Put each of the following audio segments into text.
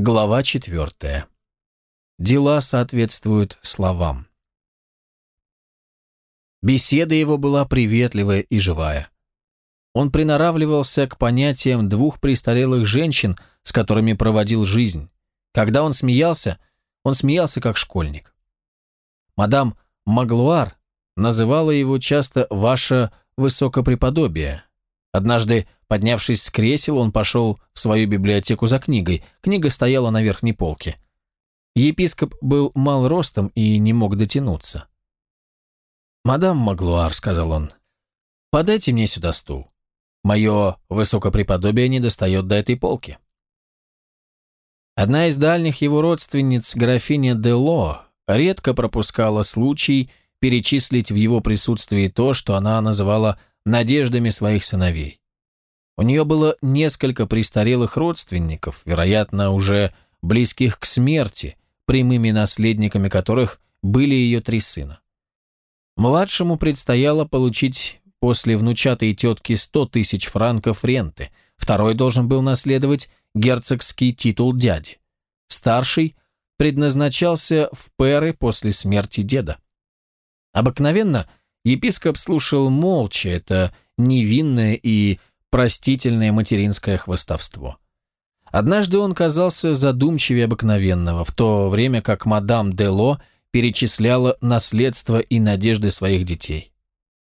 Глава четвертая. Дела соответствуют словам. Беседа его была приветливая и живая. Он приноравливался к понятиям двух престарелых женщин, с которыми проводил жизнь. Когда он смеялся, он смеялся как школьник. Мадам Маглуар называла его часто «ваше высокопреподобие». Однажды Поднявшись с кресел, он пошел в свою библиотеку за книгой. Книга стояла на верхней полке. Епископ был мал ростом и не мог дотянуться. «Мадам Маглуар», — сказал он, — «подайте мне сюда стул. Мое высокопреподобие не достает до этой полки». Одна из дальних его родственниц, графиня Дело, редко пропускала случай перечислить в его присутствии то, что она называла надеждами своих сыновей. У нее было несколько престарелых родственников, вероятно, уже близких к смерти, прямыми наследниками которых были ее три сына. Младшему предстояло получить после внучатой тетки сто тысяч франков ренты, второй должен был наследовать герцогский титул дяди. Старший предназначался в перы после смерти деда. Обыкновенно епископ слушал молча это невинное и простительное материнское хвостовство. Однажды он казался задумчивее обыкновенного, в то время как мадам Дело перечисляла наследство и надежды своих детей.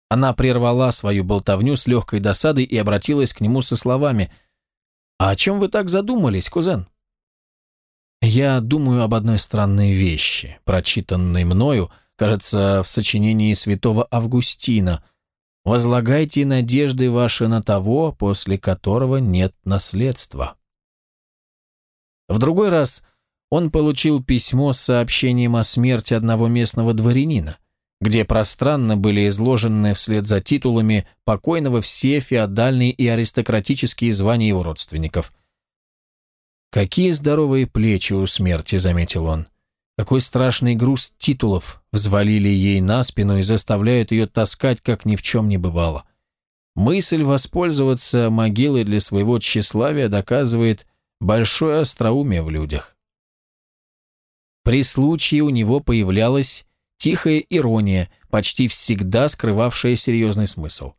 Она прервала свою болтовню с легкой досадой и обратилась к нему со словами «А о чем вы так задумались, кузен?» «Я думаю об одной странной вещи, прочитанной мною, кажется, в сочинении святого Августина, Возлагайте надежды ваши на того, после которого нет наследства. В другой раз он получил письмо с сообщением о смерти одного местного дворянина, где пространно были изложены вслед за титулами покойного все феодальные и аристократические звания его родственников. «Какие здоровые плечи у смерти», — заметил он. Какой страшный груз титулов взвалили ей на спину и заставляют ее таскать, как ни в чем не бывало. Мысль воспользоваться могилой для своего тщеславия доказывает большое остроумие в людях. При случае у него появлялась тихая ирония, почти всегда скрывавшая серьезный смысл.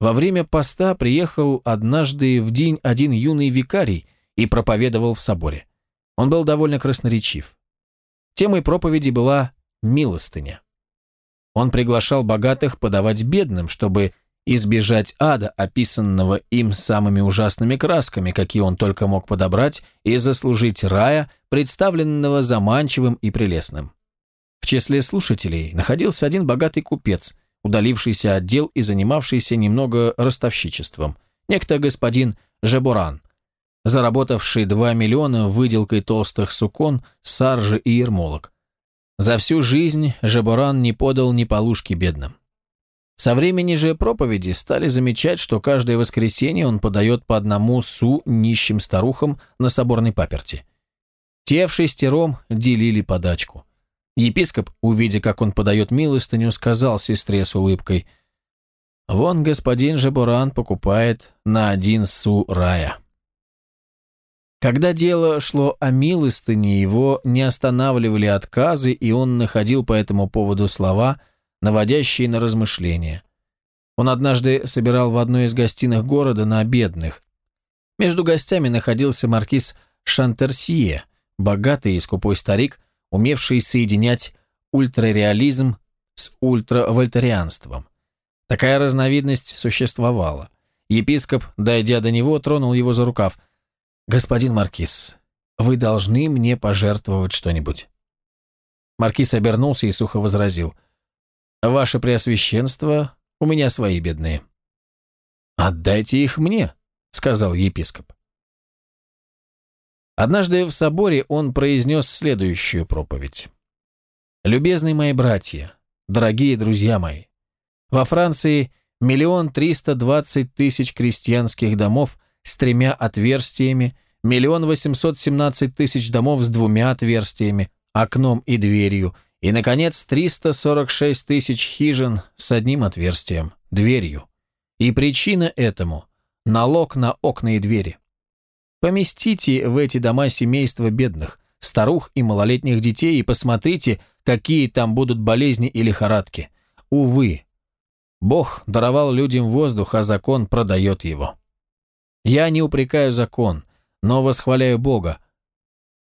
Во время поста приехал однажды в день один юный викарий и проповедовал в соборе. Он был довольно красноречив. Темой проповеди была милостыня. Он приглашал богатых подавать бедным, чтобы избежать ада, описанного им самыми ужасными красками, какие он только мог подобрать, и заслужить рая, представленного заманчивым и прелестным. В числе слушателей находился один богатый купец, удалившийся от дел и занимавшийся немного ростовщичеством, некто господин Жебуран, заработавший 2 миллиона выделкой толстых сукон, саржи и ермолок. За всю жизнь Жабуран не подал ни полушки бедным. Со времени же проповеди стали замечать, что каждое воскресенье он подает по одному су нищим старухам на соборной паперти. Те в шестером делили подачку. Епископ, увидя, как он подает милостыню, сказал сестре с улыбкой, «Вон господин Жабуран покупает на один су рая». Когда дело шло о милостыне, его не останавливали отказы, и он находил по этому поводу слова, наводящие на размышления. Он однажды собирал в одной из гостиных города на бедных. Между гостями находился маркиз Шантерсье, богатый и скупой старик, умевший соединять ультрареализм с ультравольтерианством. Такая разновидность существовала. Епископ, дойдя до него, тронул его за рукав – «Господин Маркиз, вы должны мне пожертвовать что-нибудь». Маркиз обернулся и сухо возразил. «Ваше Преосвященство, у меня свои бедные». «Отдайте их мне», — сказал епископ. Однажды в соборе он произнес следующую проповедь. «Любезные мои братья, дорогие друзья мои, во Франции миллион триста двадцать тысяч крестьянских домов с тремя отверстиями, миллион восемьсот семнадцать тысяч домов с двумя отверстиями, окном и дверью, и, наконец, 346 тысяч хижин с одним отверстием, дверью. И причина этому – налог на окна и двери. Поместите в эти дома семейства бедных, старух и малолетних детей и посмотрите, какие там будут болезни и лихорадки. Увы, Бог даровал людям воздух, а закон продает его. Я не упрекаю закон, но восхваляю Бога.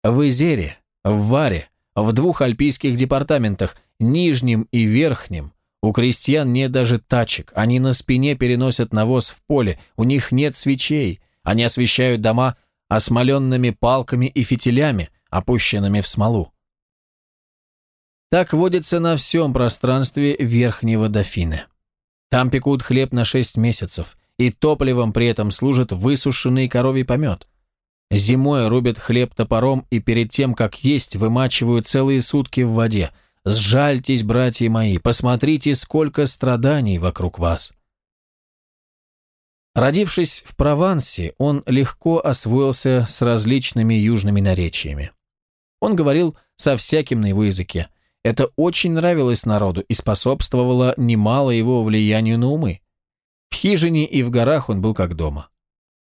В Изере, в Варе, в двух альпийских департаментах, Нижнем и Верхнем, у крестьян нет даже тачек, они на спине переносят навоз в поле, у них нет свечей, они освещают дома осмоленными палками и фитилями, опущенными в смолу. Так водится на всем пространстве Верхнего Дофины. Там пекут хлеб на шесть месяцев, и топливом при этом служит высушенный коровий помет. Зимой рубят хлеб топором и перед тем, как есть, вымачивают целые сутки в воде. Сжальтесь, братья мои, посмотрите, сколько страданий вокруг вас. Родившись в Провансе, он легко освоился с различными южными наречиями. Он говорил со всяким на его языке. Это очень нравилось народу и способствовало немало его влиянию на умы. Хижине и в горах он был как дома.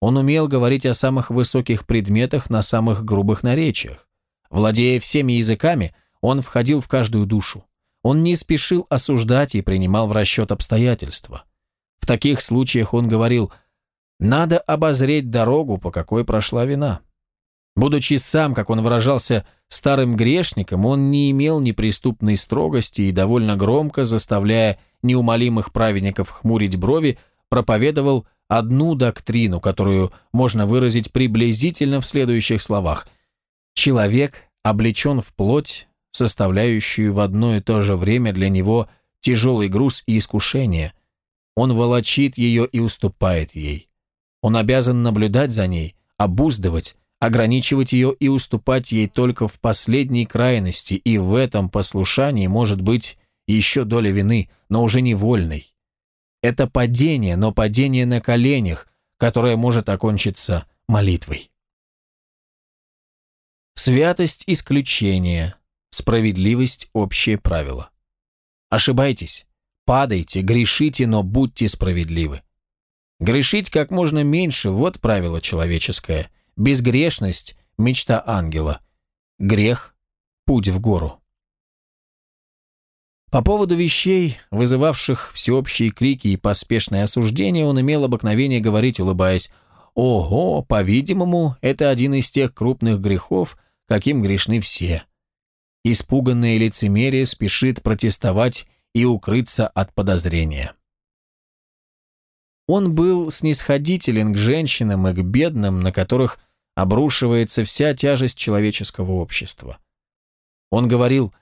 Он умел говорить о самых высоких предметах на самых грубых наречиях. Владея всеми языками, он входил в каждую душу. Он не спешил осуждать и принимал в расчет обстоятельства. В таких случаях он говорил «надо обозреть дорогу, по какой прошла вина». Будучи сам, как он выражался, старым грешником, он не имел неприступной строгости и довольно громко, заставляя неумолимых праведников хмурить брови, проповедовал одну доктрину, которую можно выразить приблизительно в следующих словах. Человек облечен в плоть, составляющую в одно и то же время для него тяжелый груз и искушение. Он волочит ее и уступает ей. Он обязан наблюдать за ней, обуздывать, ограничивать ее и уступать ей только в последней крайности, и в этом послушании может быть еще доля вины, но уже невольной. Это падение, но падение на коленях, которое может окончиться молитвой. Святость – исключение, справедливость – общее правило. Ошибайтесь, падайте, грешите, но будьте справедливы. Грешить как можно меньше – вот правило человеческое – Безгрешность – мечта ангела. Грех – путь в гору. По поводу вещей, вызывавших всеобщие крики и поспешное осуждение, он имел обыкновение говорить, улыбаясь, «Ого, по-видимому, это один из тех крупных грехов, каким грешны все». Испуганное лицемерие спешит протестовать и укрыться от подозрения. Он был снисходителен к женщинам и к бедным, на которых обрушивается вся тяжесть человеческого общества. Он говорил,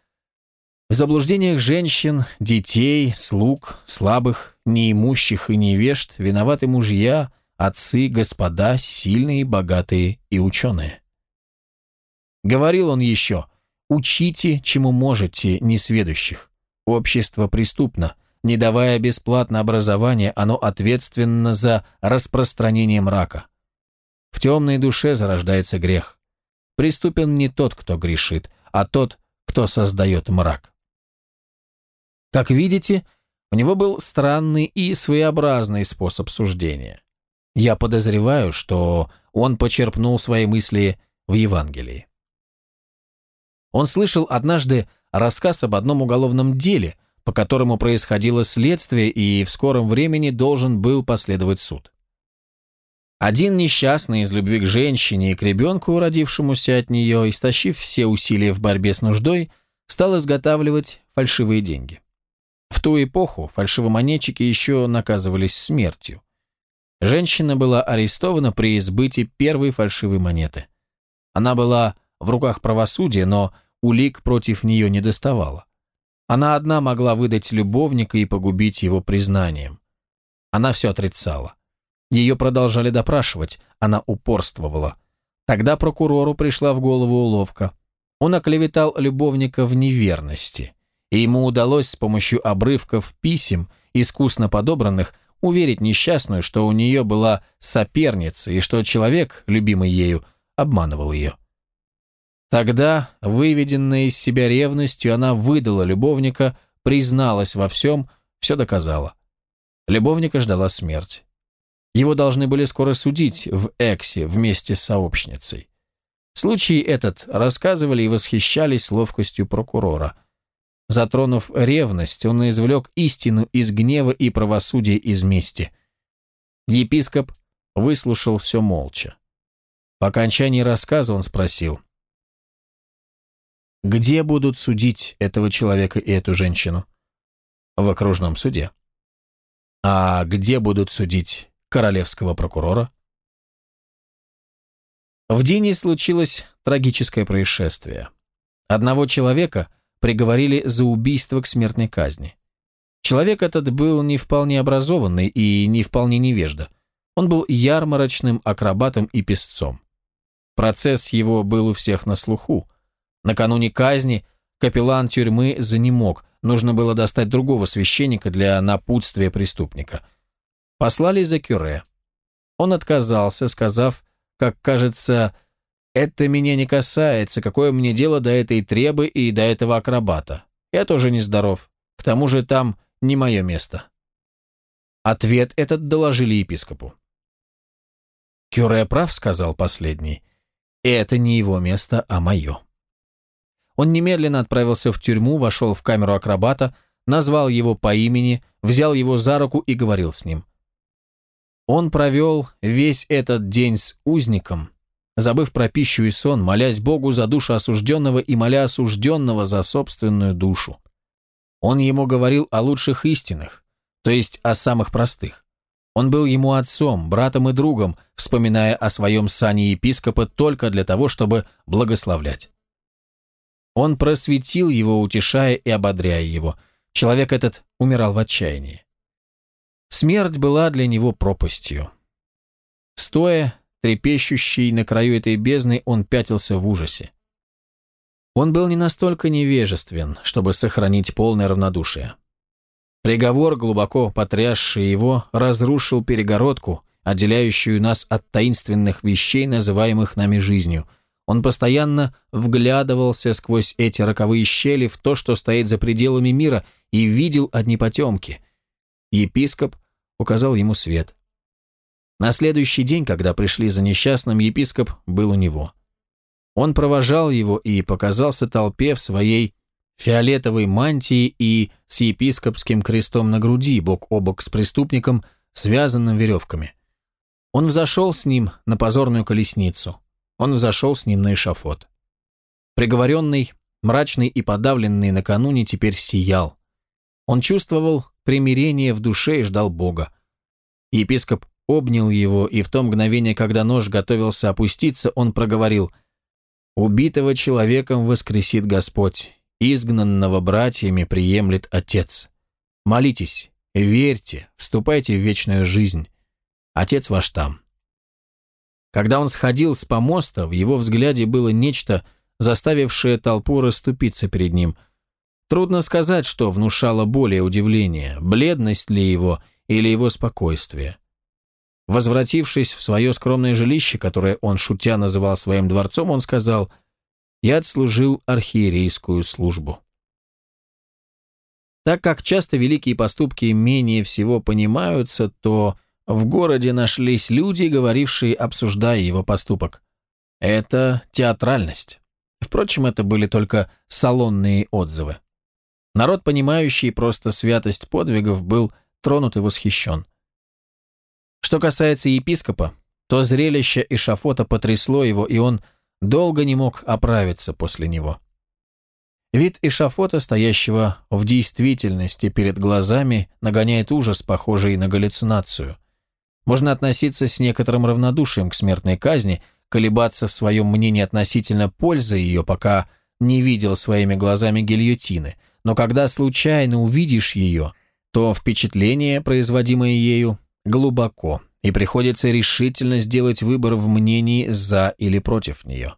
в заблуждениях женщин, детей, слуг, слабых, неимущих и невежд виноваты мужья, отцы, господа, сильные, богатые и ученые. Говорил он еще, учите, чему можете, несведущих. Общество преступно. Не давая бесплатно образование, оно ответственно за распространение мрака. В темной душе зарождается грех. Приступен не тот, кто грешит, а тот, кто создает мрак. Как видите, у него был странный и своеобразный способ суждения. Я подозреваю, что он почерпнул свои мысли в Евангелии. Он слышал однажды рассказ об одном уголовном деле, по которому происходило следствие и в скором времени должен был последовать суд. Один несчастный из любви к женщине и к ребенку, родившемуся от нее, истощив все усилия в борьбе с нуждой, стал изготавливать фальшивые деньги. В ту эпоху фальшивомонетчики еще наказывались смертью. Женщина была арестована при избытии первой фальшивой монеты. Она была в руках правосудия, но улик против нее не доставала. Она одна могла выдать любовника и погубить его признанием. Она все отрицала. Ее продолжали допрашивать, она упорствовала. Тогда прокурору пришла в голову уловка. Он оклеветал любовника в неверности, и ему удалось с помощью обрывков писем, искусно подобранных, уверить несчастную, что у нее была соперница и что человек, любимый ею, обманывал ее. Тогда, выведенная из себя ревностью, она выдала любовника, призналась во всем, все доказала. Любовника ждала смерть. Его должны были скоро судить в Эксе вместе с сообщницей. Случай этот рассказывали и восхищались ловкостью прокурора. Затронув ревность, он извлек истину из гнева и правосудия из мести. Епископ выслушал все молча. По окончании рассказа он спросил, «Где будут судить этого человека и эту женщину?» «В окружном суде». «А где будут судить королевского прокурора?» В Дине случилось трагическое происшествие. Одного человека приговорили за убийство к смертной казни. Человек этот был не вполне образованный и не вполне невежда. Он был ярмарочным акробатом и песцом. Процесс его был у всех на слуху. Накануне казни капеллан тюрьмы занемог, нужно было достать другого священника для напутствия преступника. Послали за кюре. Он отказался, сказав, как кажется, «Это меня не касается, какое мне дело до этой требы и до этого акробата. Я тоже нездоров. К тому же там не мое место». Ответ этот доложили епископу. «Кюре прав», — сказал последний. «Это не его место, а мое». Он немедленно отправился в тюрьму, вошел в камеру акробата, назвал его по имени, взял его за руку и говорил с ним. Он провел весь этот день с узником, забыв про пищу и сон, молясь Богу за душу осужденного и моля осужденного за собственную душу. Он ему говорил о лучших истинах, то есть о самых простых. Он был ему отцом, братом и другом, вспоминая о своем сане епископа только для того, чтобы благословлять. Он просветил его, утешая и ободряя его. Человек этот умирал в отчаянии. Смерть была для него пропастью. Стоя, трепещущий на краю этой бездны, он пятился в ужасе. Он был не настолько невежествен, чтобы сохранить полное равнодушие. Приговор, глубоко потрясший его, разрушил перегородку, отделяющую нас от таинственных вещей, называемых нами жизнью. Он постоянно вглядывался сквозь эти роковые щели в то, что стоит за пределами мира, и видел одни потемки. Епископ указал ему свет. На следующий день, когда пришли за несчастным, епископ был у него. Он провожал его и показался толпе в своей фиолетовой мантии и с епископским крестом на груди, бок о бок с преступником, связанным веревками. Он взошел с ним на позорную колесницу. Он взошел с ним на эшафот. Приговоренный, мрачный и подавленный накануне, теперь сиял. Он чувствовал примирение в душе и ждал Бога. Епископ обнял его, и в то мгновение, когда нож готовился опуститься, он проговорил «Убитого человеком воскресит Господь, изгнанного братьями приемлет Отец. Молитесь, верьте, вступайте в вечную жизнь. Отец ваш там». Когда он сходил с помоста, в его взгляде было нечто, заставившее толпу расступиться перед ним – Трудно сказать, что внушало более удивление, бледность ли его или его спокойствие. Возвратившись в свое скромное жилище, которое он шутя называл своим дворцом, он сказал «Я отслужил архиерейскую службу». Так как часто великие поступки менее всего понимаются, то в городе нашлись люди, говорившие, обсуждая его поступок. Это театральность. Впрочем, это были только салонные отзывы. Народ, понимающий просто святость подвигов, был тронут и восхищен. Что касается епископа, то зрелище эшафота потрясло его, и он долго не мог оправиться после него. Вид эшафота, стоящего в действительности перед глазами, нагоняет ужас, похожий на галлюцинацию. Можно относиться с некоторым равнодушием к смертной казни, колебаться в своем мнении относительно пользы ее, пока не видел своими глазами гильотины – но когда случайно увидишь ее, то впечатление, производимое ею, глубоко, и приходится решительно сделать выбор в мнении за или против нее.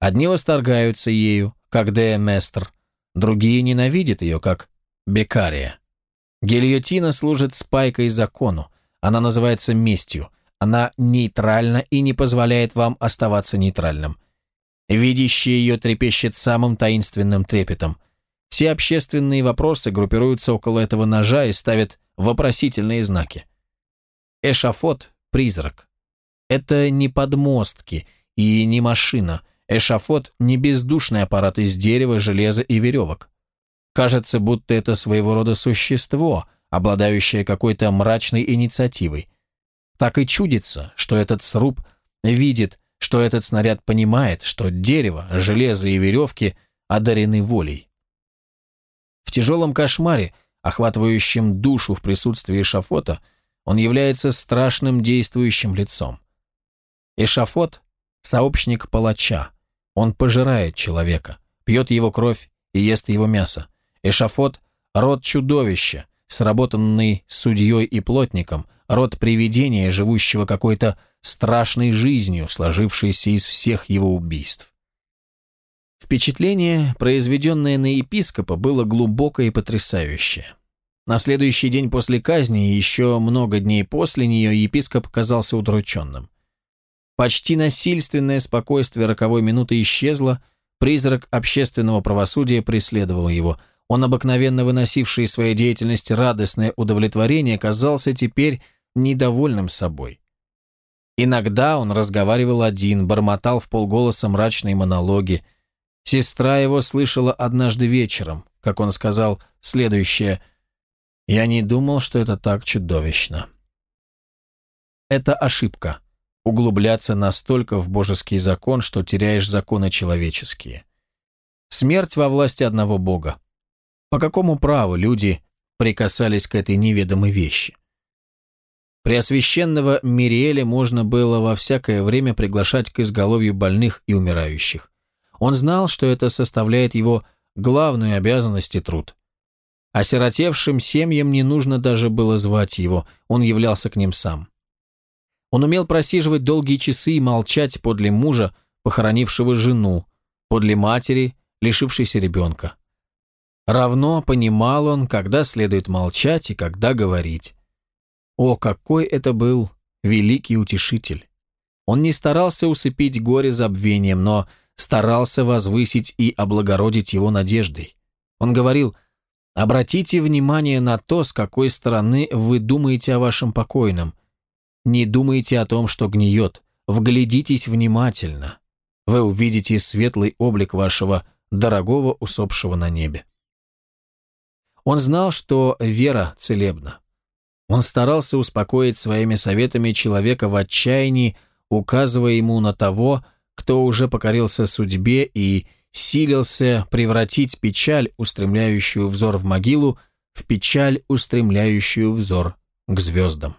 Одни восторгаются ею, как Де Местр, другие ненавидят ее, как Бекария. Гильотина служит спайкой закону, она называется местью, она нейтральна и не позволяет вам оставаться нейтральным. Видящий ее трепещет самым таинственным трепетом – все общественные вопросы группируются около этого ножа и ставят вопросительные знаки. Эшафот призрак. Это не подмостки и не машина. Эшафот – не бездушный аппарат из дерева, железа и веревок. Кажется, будто это своего рода существо, обладающее какой-то мрачной инициативой. Так и чудится, что этот сруб видит, что этот снаряд понимает, что дерево, железо и веревки одарены волей. В тяжелом кошмаре, охватывающем душу в присутствии Эшафота, он является страшным действующим лицом. Эшафот – сообщник палача. Он пожирает человека, пьет его кровь и ест его мясо. Эшафот – род чудовища, сработанный судьей и плотником, род привидения, живущего какой-то страшной жизнью, сложившейся из всех его убийств. Впечатление, произведенное на епископа, было глубокое и потрясающее. На следующий день после казни и еще много дней после нее епископ казался удрученным. Почти насильственное спокойствие роковой минуты исчезло, призрак общественного правосудия преследовал его – он, обыкновенно выносивший из своей деятельности радостное удовлетворение, казался теперь недовольным собой. Иногда он разговаривал один, бормотал в полголоса мрачные монологи. Сестра его слышала однажды вечером, как он сказал, следующее «Я не думал, что это так чудовищно». Это ошибка – углубляться настолько в божеский закон, что теряешь законы человеческие. Смерть во власти одного Бога. По какому праву люди прикасались к этой неведомой вещи? Преосвященного Мириэля можно было во всякое время приглашать к изголовью больных и умирающих. Он знал, что это составляет его главную обязанность и труд. Осиротевшим семьям не нужно даже было звать его, он являлся к ним сам. Он умел просиживать долгие часы и молчать подле мужа, похоронившего жену, подле матери, лишившейся ребенка. Равно понимал он, когда следует молчать и когда говорить. О, какой это был великий утешитель! Он не старался усыпить горе забвением, но старался возвысить и облагородить его надеждой. Он говорил, «Обратите внимание на то, с какой стороны вы думаете о вашем покойном. Не думайте о том, что гниет. Вглядитесь внимательно. Вы увидите светлый облик вашего дорогого усопшего на небе». Он знал, что вера целебна. Он старался успокоить своими советами человека в отчаянии, указывая ему на того, кто уже покорился судьбе и силился превратить печаль, устремляющую взор в могилу, в печаль, устремляющую взор к звездам.